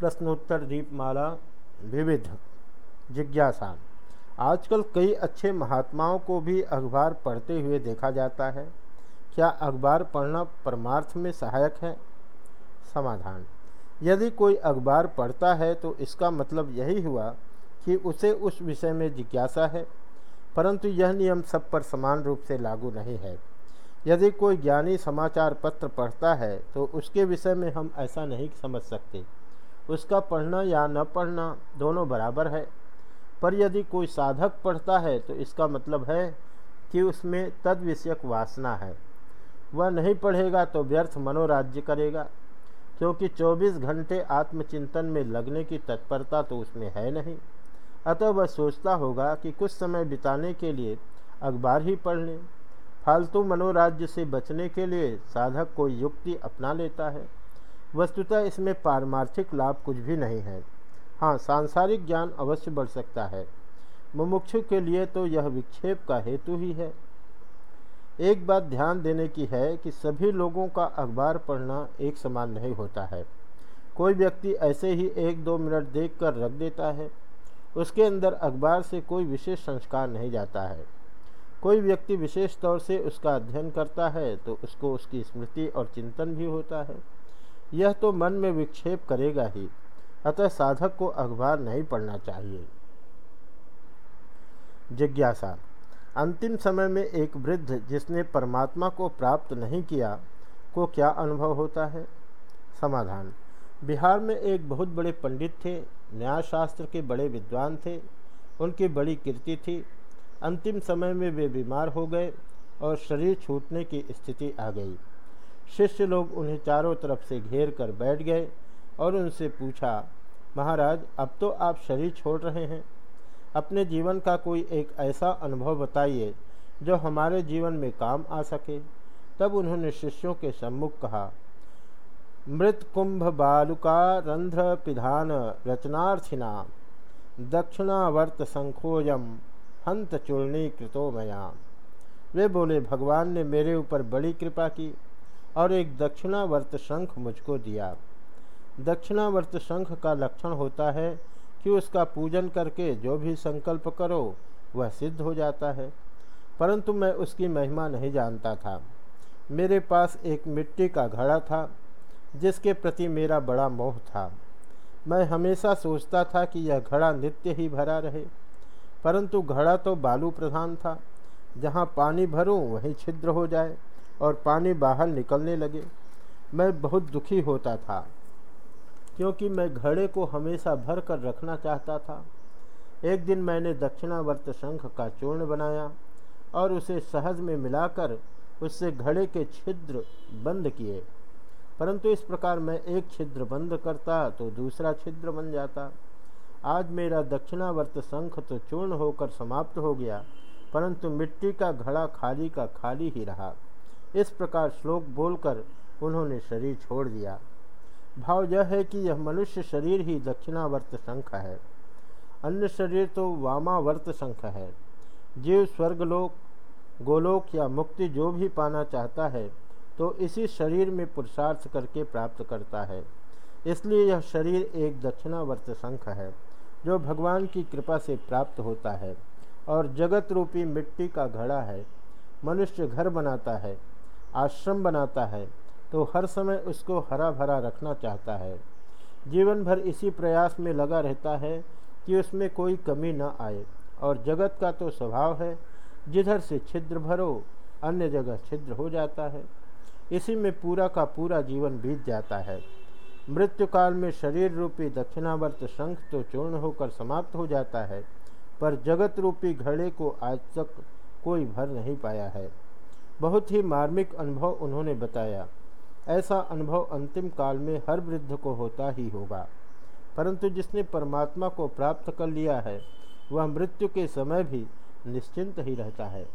प्रश्नोत्तर दीपमाला विविध जिज्ञासा। आजकल कई अच्छे महात्माओं को भी अखबार पढ़ते हुए देखा जाता है। क्या अखबार पढ़ना परमार्थ में सहायक है? समाधान। यदि कोई अखबार पढ़ता है तो इसका मतलब यही हुआ कि उसे उस विषय में जिज्ञासा है, परंतु यह नियम सब पर समान रूप से लागू नहीं है। यदि कोई ज्ञानी समाचार पत्र पढ़ता है तो उसके विषय में हम ऐसा नहीं समझ सकते। उसका पढ़ना या न पढ़ना दोनों बराबर है। पर यदि कोई साधक पढ़ता है तो इसका मतलब है कि उसमें तद विषयक वासना है। वह नहीं पढ़ेगा तो व्यर्थ मनोराज्य करेगा, क्योंकि 24 घंटे आत्मचिंतन में लगने की तत्परता तो उसमें है नहीं। अतः वह सोचता होगा कि कुछ समय बिताने के लिए अखबार ही पढ़ लें। फालतू मनोराज्य से बचने के लिए साधक कोई युक्ति अपना लेता है। वस्तुतः इसमें पारमार्थिक लाभ कुछ भी नहीं है। हाँ सांसारिक ज्ञान अवश्य बढ़ सकता है। मुमुक्षु के लिए तो यह विक्षेप का हेतु ही है। एक बात ध्यान देने की है कि सभी लोगों का अखबार पढ़ना एक समान नहीं होता है। कोई व्यक्ति ऐसे ही एक दो मिनट देखकर रख देता है। उसके अंदर अखबार से कोई विशेष संस्कार नहीं जाता है। कोई व्यक्ति विशेष तौर से उसका अध्ययन करता है तो उसको उसकी स्मृति और चिंतन भी होता है। यह तो मन में विक्षेप करेगा ही। अतः साधक को अखबार नहीं पढ़ना चाहिए। जिज्ञासा। अंतिम समय में एक वृद्ध जिसने परमात्मा को प्राप्त नहीं किया, को क्या अनुभव होता है? समाधान। बिहार में एक बहुत बड़े पंडित थे, न्यायशास्त्र के बड़े विद्वान थे, उनकी बड़ी कीर्ति थी। अंतिम समय में वे बीमार हो गए और शरीर छूटने की स्थिति आ गई। शिष्य लोग उन्हें चारों तरफ़ से घेर कर बैठ गए और उनसे पूछा, महाराज, अब तो आप शरीर छोड़ रहे हैं। अपने जीवन का कोई एक ऐसा अनुभव बताइए जो हमारे जीवन में काम आ सके। तब उन्होंने शिष्यों के सम्मुख कहा, मृत कुंभ बालुका रंध्र पिधान रचनार्थिना दक्षिणावर्त संखोयम हंत चूर्णी कृतो मया। वे बोले, भगवान ने मेरे ऊपर बड़ी कृपा की। और एक दक्षिणावर्त शंख मुझको दिया। दक्षिणावर्त शंख का लक्षण होता है कि उसका पूजन करके जो भी संकल्प करो, वह सिद्ध हो जाता है। परंतु मैं उसकी महिमा नहीं जानता था। मेरे पास एक मिट्टी का घड़ा था, जिसके प्रति मेरा बड़ा मोह था। मैं हमेशा सोचता था कि यह घड़ा नित्य ही भरा रहे। परंतु घड़ा तो बालू प्रधान था। जहाँ पानी भरूँ, वहीं छिद्र हो जाए। और पानी बाहर निकलने लगे। मैं बहुत दुखी होता था, क्योंकि मैं घड़े को हमेशा भर कर रखना चाहता था। एक दिन मैंने दक्षिणावर्त शंख का चूर्ण बनाया और उसे सहज में मिलाकर उससे घड़े के छिद्र बंद किए। परंतु इस प्रकार मैं एक छिद्र बंद करता तो दूसरा छिद्र बन जाता। आज मेरा दक्षिणावर्त शंख तो चूर्ण होकर समाप्त हो गया, परंतु मिट्टी का घड़ा खाली का खाली ही रहा। इस प्रकार श्लोक बोलकर उन्होंने शरीर छोड़ दिया। भाव यह है कि यह मनुष्य शरीर ही दक्षिणावर्त शंख है। अन्य शरीर तो वामावर्त शंख है। जीव स्वर्गलोक गोलोक या मुक्ति जो भी पाना चाहता है तो इसी शरीर में पुरुषार्थ करके प्राप्त करता है। इसलिए यह शरीर एक दक्षिणावर्त शंख है, जो भगवान की कृपा से प्राप्त होता है और जगत रूपी मिट्टी का घड़ा है। मनुष्य घर बनाता है आश्रम बनाता है तो हर समय उसको हरा भरा रखना चाहता है। जीवन भर इसी प्रयास में लगा रहता है कि उसमें कोई कमी न आए, और जगत का तो स्वभाव है, जिधर से छिद्र भरो, अन्य जगह छिद्र हो जाता है। इसी में पूरा का पूरा जीवन बीत जाता है। मृत्यु काल में शरीर रूपी दक्षिणावर्त शंख तो चूर्ण होकर समाप्त हो जाता है, पर जगत रूपी घड़े को आज तक कोई भर नहीं पाया है। बहुत ही मार्मिक अनुभव उन्होंने बताया। ऐसा अनुभव अंतिम काल में हर वृद्ध को होता ही होगा। परंतु जिसने परमात्मा को प्राप्त कर लिया है, वह मृत्यु के समय भी निश्चिंत ही रहता है।